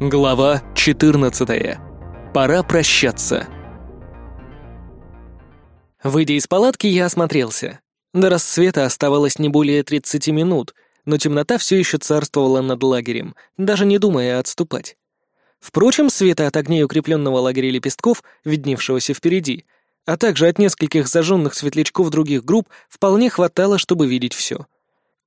Глава 14. Пора прощаться. Выйдя из палатки, я осмотрелся. До рассвета оставалось не более 30 минут, но темнота все еще царствовала над лагерем, даже не думая отступать. Впрочем, света от огней укрепленного лагеря лепестков, видневшегося впереди, а также от нескольких зажженных светлячков других групп, вполне хватало, чтобы видеть все —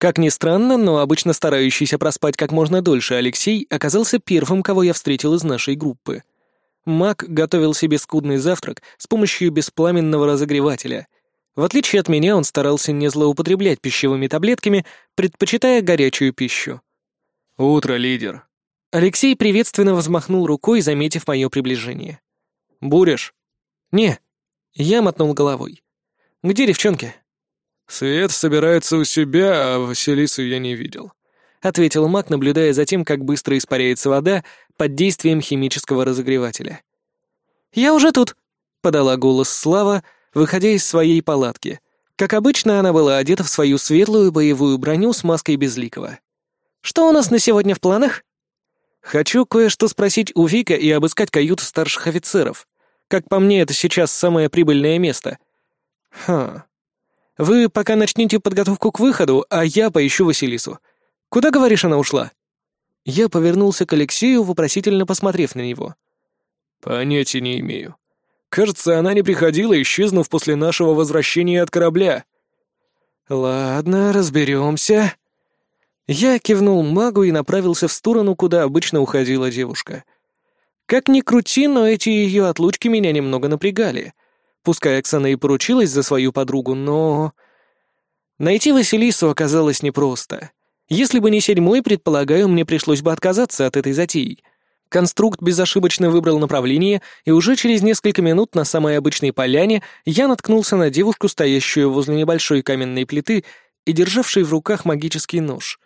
как ни странно, но обычно старающийся проспать как можно дольше Алексей оказался первым, кого я встретил из нашей группы. Мак готовил себе скудный завтрак с помощью беспламенного разогревателя. В отличие от меня, он старался не злоупотреблять пищевыми таблетками, предпочитая горячую пищу. «Утро, лидер!» Алексей приветственно взмахнул рукой, заметив мое приближение. «Буришь?» «Не». Я мотнул головой. «Где девчонки?» «Свет собирается у себя, а Василису я не видел», — ответил маг, наблюдая за тем, как быстро испаряется вода под действием химического разогревателя. «Я уже тут», — подала голос Слава, выходя из своей палатки. Как обычно, она была одета в свою светлую боевую броню с маской безликого. «Что у нас на сегодня в планах?» «Хочу кое-что спросить у Вика и обыскать каюту старших офицеров. Как по мне, это сейчас самое прибыльное место». «Хм...» Вы пока начните подготовку к выходу, а я поищу Василису. Куда, говоришь, она ушла?» Я повернулся к Алексею, вопросительно посмотрев на него. «Понятия не имею. Кажется, она не приходила, исчезнув после нашего возвращения от корабля». «Ладно, разберемся». Я кивнул магу и направился в сторону, куда обычно уходила девушка. Как ни крути, но эти ее отлучки меня немного напрягали — Пускай Оксана и поручилась за свою подругу, но... Найти Василису оказалось непросто. Если бы не седьмой, предполагаю, мне пришлось бы отказаться от этой затеи. Конструкт безошибочно выбрал направление, и уже через несколько минут на самой обычной поляне я наткнулся на девушку, стоящую возле небольшой каменной плиты и державшей в руках магический нож.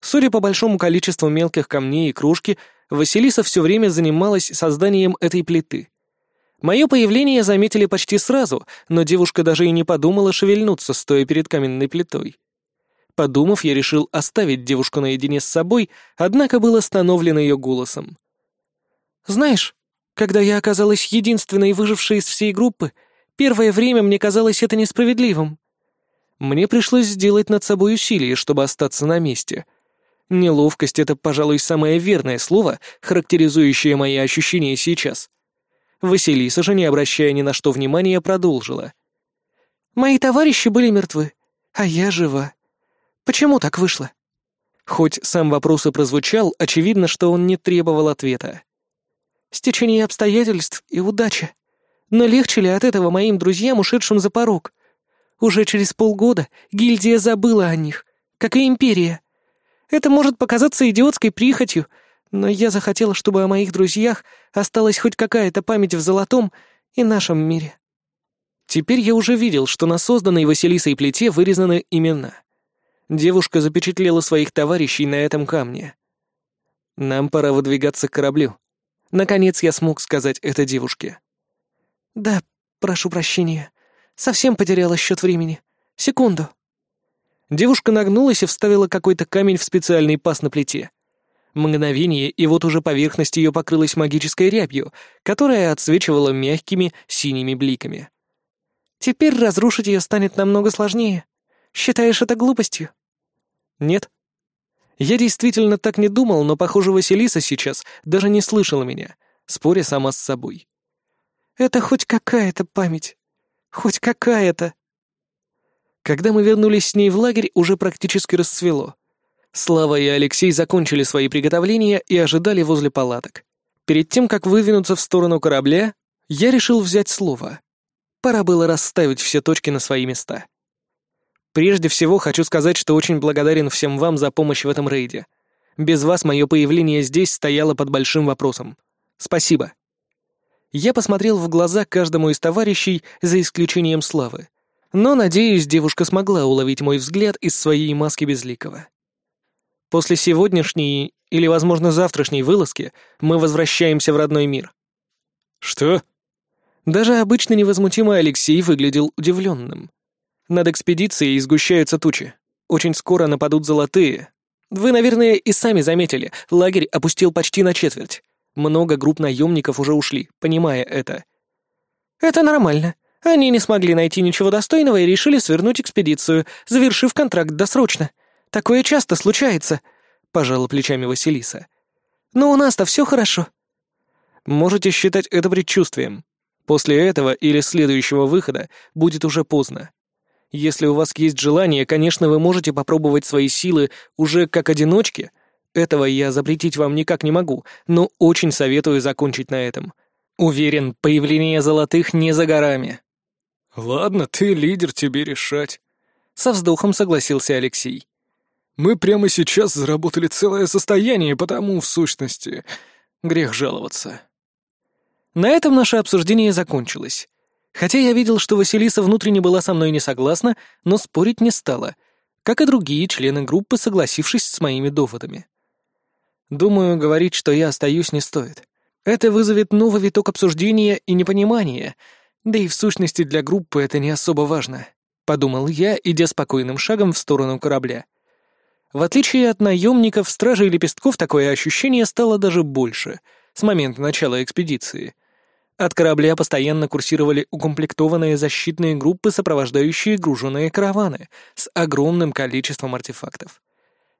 Судя по большому количеству мелких камней и кружки, Василиса все время занималась созданием этой плиты. Мое появление заметили почти сразу, но девушка даже и не подумала шевельнуться, стоя перед каменной плитой. Подумав, я решил оставить девушку наедине с собой, однако был остановлен ее голосом. «Знаешь, когда я оказалась единственной выжившей из всей группы, первое время мне казалось это несправедливым. Мне пришлось сделать над собой усилие, чтобы остаться на месте. Неловкость — это, пожалуй, самое верное слово, характеризующее мои ощущения сейчас. Василиса же, не обращая ни на что внимания, продолжила. «Мои товарищи были мертвы, а я жива. Почему так вышло?» Хоть сам вопрос и прозвучал, очевидно, что он не требовал ответа. «Стечение обстоятельств и удача. Но легче ли от этого моим друзьям, ушедшим за порог? Уже через полгода гильдия забыла о них, как и империя. Это может показаться идиотской прихотью, но я захотела, чтобы о моих друзьях осталась хоть какая-то память в золотом и нашем мире. Теперь я уже видел, что на созданной Василисой плите вырезаны имена. Девушка запечатлела своих товарищей на этом камне. Нам пора выдвигаться к кораблю. Наконец я смог сказать это девушке. «Да, прошу прощения. Совсем потеряла счет времени. Секунду». Девушка нагнулась и вставила какой-то камень в специальный паз на плите. Мгновение, и вот уже поверхность ее покрылась магической рябью, которая отсвечивала мягкими синими бликами. «Теперь разрушить ее станет намного сложнее. Считаешь это глупостью?» «Нет». Я действительно так не думал, но, похоже, Василиса сейчас даже не слышала меня, споря сама с собой. «Это хоть какая-то память. Хоть какая-то». Когда мы вернулись с ней в лагерь, уже практически расцвело. Слава и Алексей закончили свои приготовления и ожидали возле палаток. Перед тем, как выдвинуться в сторону корабля, я решил взять слово. Пора было расставить все точки на свои места. Прежде всего, хочу сказать, что очень благодарен всем вам за помощь в этом рейде. Без вас мое появление здесь стояло под большим вопросом. Спасибо. Я посмотрел в глаза каждому из товарищей, за исключением Славы. Но, надеюсь, девушка смогла уловить мой взгляд из своей маски безликого. После сегодняшней или, возможно, завтрашней вылазки мы возвращаемся в родной мир». «Что?» Даже обычно невозмутимый Алексей выглядел удивленным. Над экспедицией сгущаются тучи. Очень скоро нападут золотые. Вы, наверное, и сами заметили, лагерь опустил почти на четверть. Много групп наемников уже ушли, понимая это. Это нормально. Они не смогли найти ничего достойного и решили свернуть экспедицию, завершив контракт досрочно. Такое часто случается, пожала плечами Василиса. Но у нас-то все хорошо. Можете считать это предчувствием. После этого или следующего выхода будет уже поздно. Если у вас есть желание, конечно, вы можете попробовать свои силы уже как одиночки. Этого я запретить вам никак не могу, но очень советую закончить на этом. Уверен, появление золотых не за горами. Ладно, ты лидер, тебе решать. Со вздохом согласился Алексей. Мы прямо сейчас заработали целое состояние, потому, в сущности, грех жаловаться. На этом наше обсуждение закончилось. Хотя я видел, что Василиса внутренне была со мной не согласна, но спорить не стала, как и другие члены группы, согласившись с моими доводами. Думаю, говорить, что я остаюсь, не стоит. Это вызовет новый виток обсуждения и непонимания, да и в сущности для группы это не особо важно, подумал я, идя спокойным шагом в сторону корабля. В отличие от наемников, стражей лепестков такое ощущение стало даже больше с момента начала экспедиции — от корабля постоянно курсировали укомплектованные защитные группы, сопровождающие груженные караваны с огромным количеством артефактов.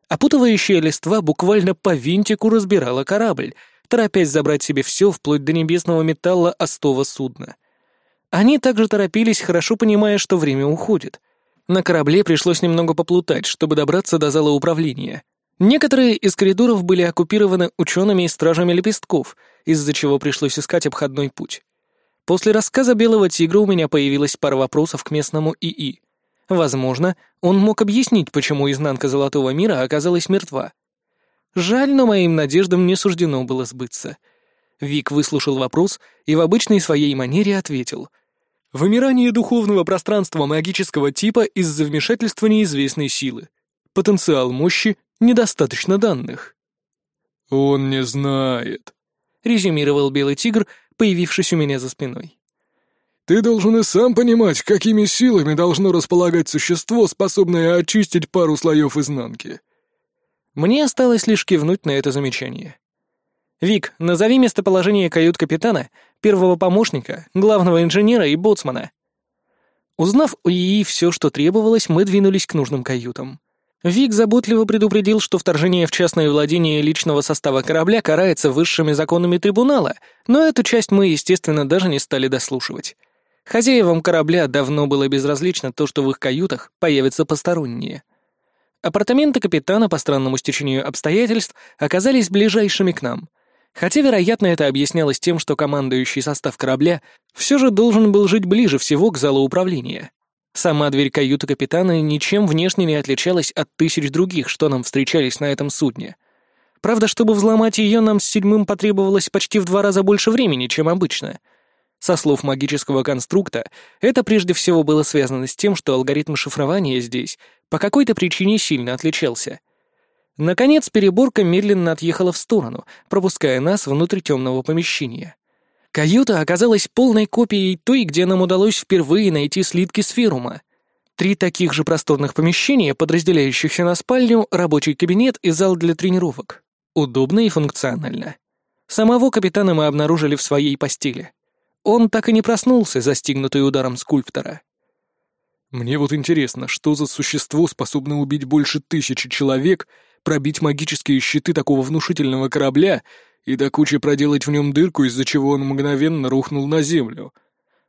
Опутывающая листва буквально по винтику разбирала корабль, торопясь забрать себе все вплоть до небесного металла остова судна. Они также торопились, хорошо понимая, что время уходит. На корабле пришлось немного поплутать, чтобы добраться до зала управления. Некоторые из коридоров были оккупированы учеными и стражами лепестков — из-за чего пришлось искать обходной путь. После рассказа Белого Тигра у меня появилась пара вопросов к местному ИИ. Возможно, он мог объяснить, почему изнанка Золотого Мира оказалась мертва. Жаль, но моим надеждам не суждено было сбыться. Вик выслушал вопрос и в обычной своей манере ответил. «Вымирание духовного пространства магического типа из-за вмешательства неизвестной силы. Потенциал мощи недостаточно данных». «Он не знает», — резюмировал Белый Тигр, появившись у меня за спиной. «Ты должен и сам понимать, какими силами должно располагать существо, способное очистить пару слоев изнанки». Мне осталось лишь кивнуть на это замечание. «Вик, назови местоположение кают-капитана, первого помощника, главного инженера и боцмана». Узнав у ИИ все, что требовалось, мы двинулись к нужным каютам. Вик заботливо предупредил, что вторжение в частное владение личного состава корабля карается высшими законами трибунала, но эту часть мы, естественно, даже не стали дослушивать. Хозяевам корабля давно было безразлично то, что в их каютах появятся посторонние. Апартаменты капитана по странному стечению обстоятельств оказались ближайшими к нам. Хотя, вероятно, это объяснялось тем, что командующий состав корабля все же должен был жить ближе всего к залу управления. Сама дверь каюты капитана ничем внешне не отличалась от тысяч других, что нам встречались на этом судне. Правда, чтобы взломать ее, нам с седьмым потребовалось почти в два раза больше времени, чем обычно. Со слов магического конструкта, это прежде всего было связано с тем, что алгоритм шифрования здесь по какой-то причине сильно отличался. Наконец, переборка медленно отъехала в сторону, пропуская нас внутрь темного помещения. Каюта оказалась полной копией той, где нам удалось впервые найти слитки сферума. Три таких же просторных помещения, подразделяющихся на спальню, рабочий кабинет и зал для тренировок. Удобно и функционально. Самого капитана мы обнаружили в своей постели. Он так и не проснулся, застигнутый ударом скульптора. «Мне вот интересно, что за существо способно убить больше тысячи человек, пробить магические щиты такого внушительного корабля и до кучи проделать в нем дырку, из-за чего он мгновенно рухнул на землю?»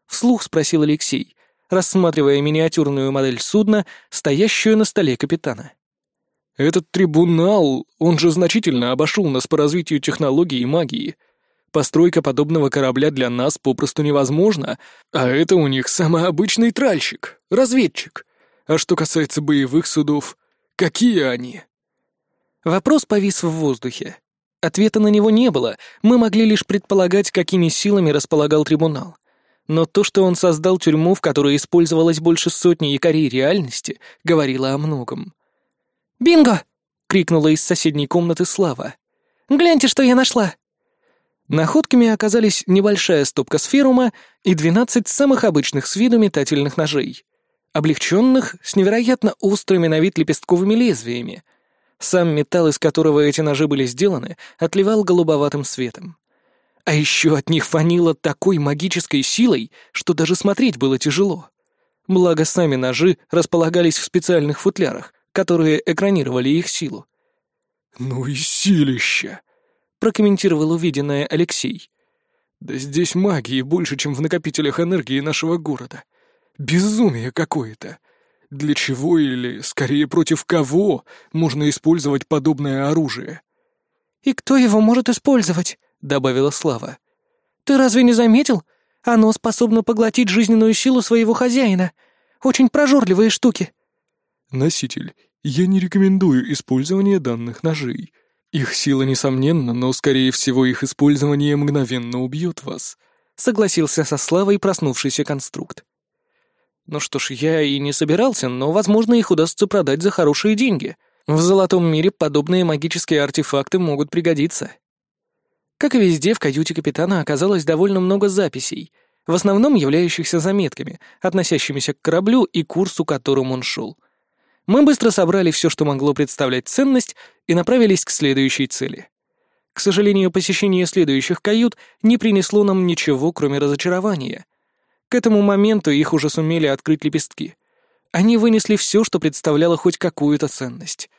Вслух спросил Алексей, рассматривая миниатюрную модель судна, стоящую на столе капитана. «Этот трибунал, он же значительно обошел нас по развитию технологий и магии. Постройка подобного корабля для нас попросту невозможна, а это у них самый обычный тральщик, разведчик. А что касается боевых судов, какие они?» Вопрос повис в воздухе. Ответа на него не было, мы могли лишь предполагать, какими силами располагал трибунал. Но то, что он создал тюрьму, в которой использовалось больше сотни якорей реальности, говорило о многом. «Бинго!» — крикнула из соседней комнаты Слава. «Гляньте, что я нашла!» Находками оказались небольшая стопка сферума и двенадцать самых обычных с виду метательных ножей, облегченных с невероятно острыми на вид лепестковыми лезвиями — Сам металл, из которого эти ножи были сделаны, отливал голубоватым светом. А еще от них фанило такой магической силой, что даже смотреть было тяжело. Благо, сами ножи располагались в специальных футлярах, которые экранировали их силу. «Ну и силища!» — прокомментировал увиденное Алексей. «Да здесь магии больше, чем в накопителях энергии нашего города. Безумие какое-то. Для чего или, скорее, против кого можно использовать подобное оружие?» «И кто его может использовать?» — добавила Слава. «Ты разве не заметил? Оно способно поглотить жизненную силу своего хозяина. Очень прожорливые штуки». «Носитель, я не рекомендую использование данных ножей. Их сила несомненна, но, скорее всего, их использование мгновенно убьет вас», — согласился со Славой проснувшийся конструкт. «Ну что ж, я и не собирался, но, возможно, их удастся продать за хорошие деньги. В золотом мире подобные магические артефакты могут пригодиться». Как и везде, в каюте капитана оказалось довольно много записей, в основном являющихся заметками, относящимися к кораблю и курсу, которым он шел. Мы быстро собрали все, что могло представлять ценность, и направились к следующей цели. К сожалению, посещение следующих кают не принесло нам ничего, кроме разочарования. К этому моменту их уже сумели открыть лепестки. Они вынесли все, что представляло хоть какую-то ценность.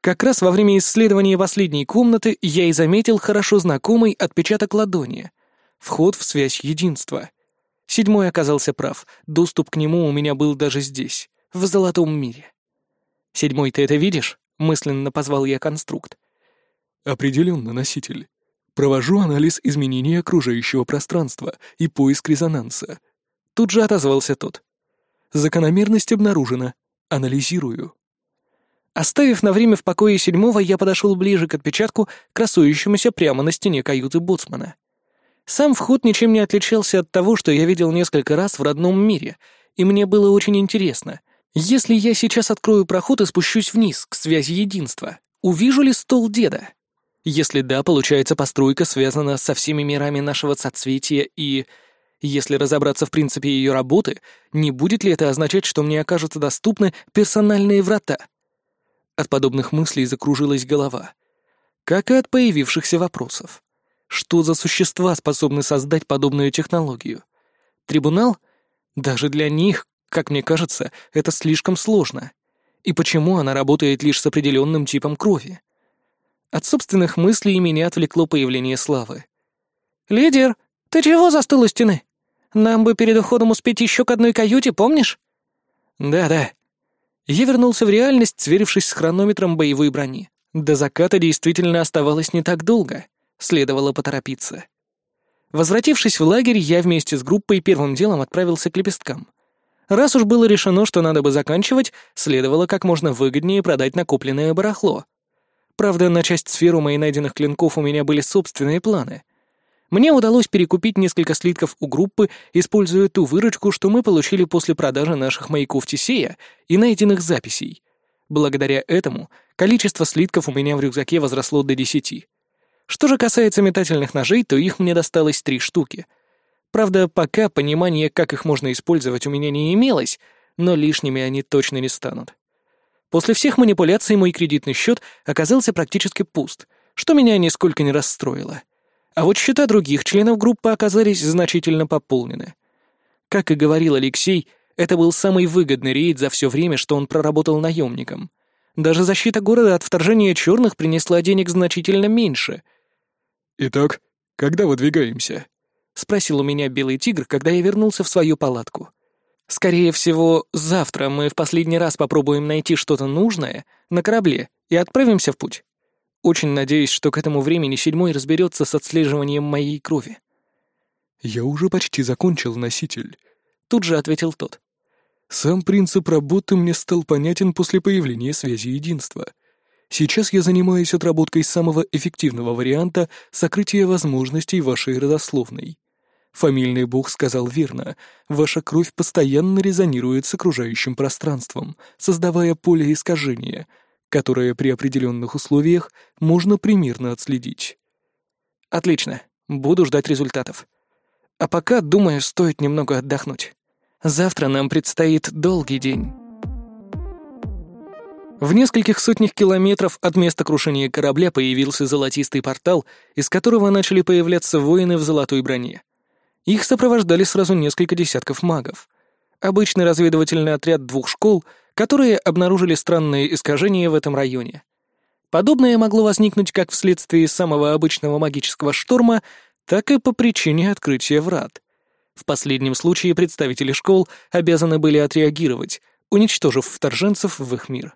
Как раз во время исследования последней комнаты я и заметил хорошо знакомый отпечаток ладони. Вход в связь единства. Седьмой оказался прав, доступ к нему у меня был даже здесь, в золотом мире. «Седьмой, ты это видишь?» — мысленно позвал я конструкт. «Определенно, носитель. Провожу анализ изменений окружающего пространства и поиск резонанса». Тут же отозвался тот. «Закономерность обнаружена. Анализирую». Оставив на время в покое седьмого, я подошел ближе к отпечатку, красующемуся прямо на стене каюты боцмана. Сам вход ничем не отличался от того, что я видел несколько раз в родном мире, и мне было очень интересно. Если я сейчас открою проход и спущусь вниз, к связи единства, увижу ли стол деда? Если да, получается, постройка связана со всеми мирами нашего соцветия и... Если разобраться в принципе ее работы, не будет ли это означать, что мне окажутся доступны персональные врата? От подобных мыслей закружилась голова. Как и от появившихся вопросов. Что за существа способны создать подобную технологию? Трибунал? Даже для них, как мне кажется, это слишком сложно. И почему она работает лишь с определенным типом крови? От собственных мыслей меня отвлекло появление Славы. «Лидер, ты чего застыл у стены? Нам бы перед уходом успеть еще к одной каюте, помнишь?» «Да-да», я вернулся в реальность, сверившись с хронометром боевой брони. До заката действительно оставалось не так долго. Следовало поторопиться. Возвратившись в лагерь, я вместе с группой первым делом отправился к лепесткам. Раз уж было решено, что надо бы заканчивать, следовало как можно выгоднее продать накопленное барахло. Правда, на часть сферу моих найденных клинков у меня были собственные планы. Мне удалось перекупить несколько слитков у группы, используя ту выручку, что мы получили после продажи наших маяков Тесея и найденных записей. Благодаря этому количество слитков у меня в рюкзаке возросло до десяти. Что же касается метательных ножей, то их мне досталось три штуки. Правда, пока понимания, как их можно использовать, у меня не имелось, но лишними они точно не станут. После всех манипуляций мой кредитный счет оказался практически пуст, что меня нисколько не расстроило. А вот счета других членов группы оказались значительно пополнены. Как и говорил Алексей, это был самый выгодный рейд за все время, что он проработал наемником. Даже защита города от вторжения черных принесла денег значительно меньше. «Итак, когда выдвигаемся?» — спросил у меня Белый Тигр, когда я вернулся в свою палатку. «Скорее всего, завтра мы в последний раз попробуем найти что-то нужное на корабле и отправимся в путь». Очень надеюсь, что к этому времени седьмой разберется с отслеживанием моей крови. «Я уже почти закончил, носитель», — тут же ответил тот. «Сам принцип работы мне стал понятен после появления связи единства. Сейчас я занимаюсь отработкой самого эффективного варианта сокрытия возможностей вашей родословной. Фамильный бог сказал верно, ваша кровь постоянно резонирует с окружающим пространством, создавая поле искажения — которое при определенных условиях можно примерно отследить. Отлично, буду ждать результатов. А пока, думаю, стоит немного отдохнуть. Завтра нам предстоит долгий день. В нескольких сотнях километров от места крушения корабля появился золотистый портал, из которого начали появляться воины в золотой броне. Их сопровождали сразу несколько десятков магов. Обычный разведывательный отряд двух школ, которые обнаружили странные искажения в этом районе. Подобное могло возникнуть как вследствие самого обычного магического шторма, так и по причине открытия врат. В последнем случае представители школ обязаны были отреагировать, уничтожив вторженцев в их мир.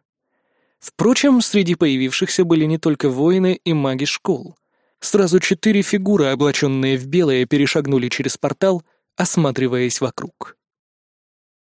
Впрочем, среди появившихся были не только воины и маги школ. Сразу четыре фигуры, облаченные в белое, перешагнули через портал, осматриваясь вокруг.